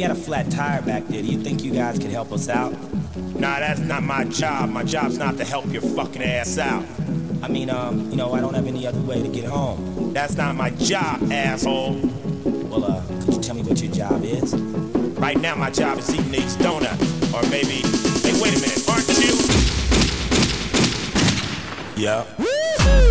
we had a flat tire back there. Do you think you guys could help us out? Nah, that's not my job. My job's not to help your fucking ass out. I mean, um, you know, I don't have any other way to get home. That's not my job, asshole. Well, uh, could you tell me what your job is? Right now, my job is eating these donuts. Or maybe, hey, wait a minute, aren't you? Yeah.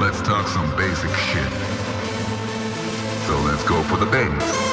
Let's talk some basic shit. So let's go for the base.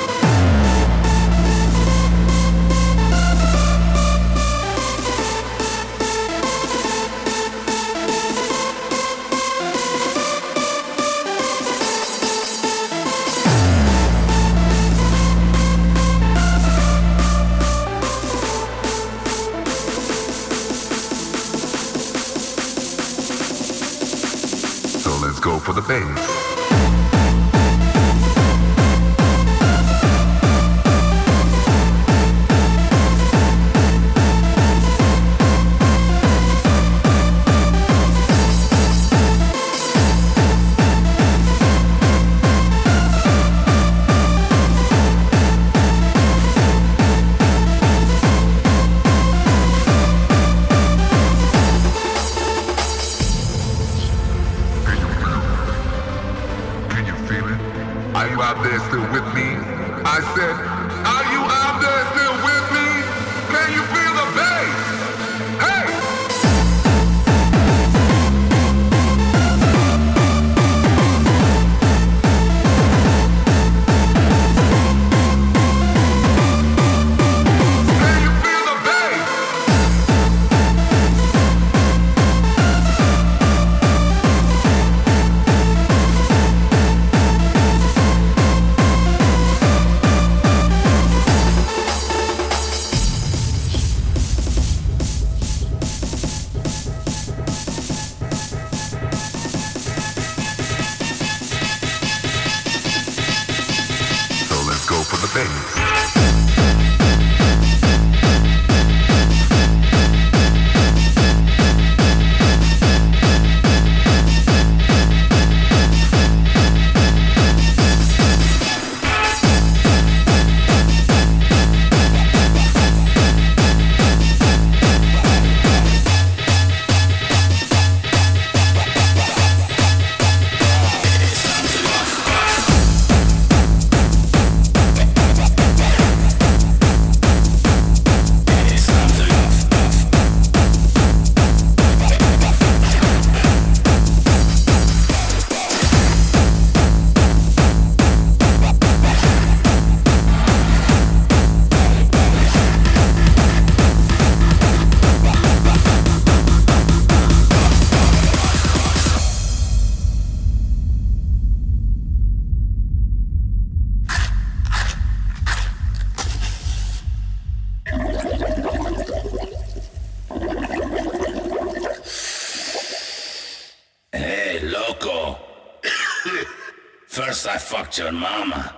mama.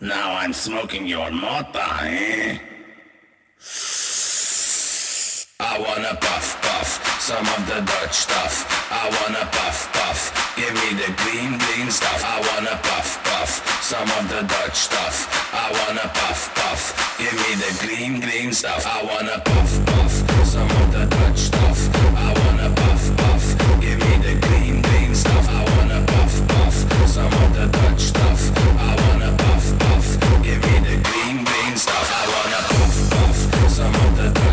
Now I'm smoking your mota, eh? I wanna puff puff some of the Dutch stuff. I wanna puff puff, give me the green green stuff. I wanna puff puff some of the Dutch stuff. I wanna puff puff, give me the green green stuff. I wanna puff puff some of the Dutch stuff. some of the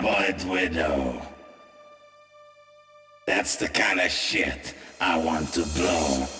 Cobalt Widow. That's the kind of shit I want to blow.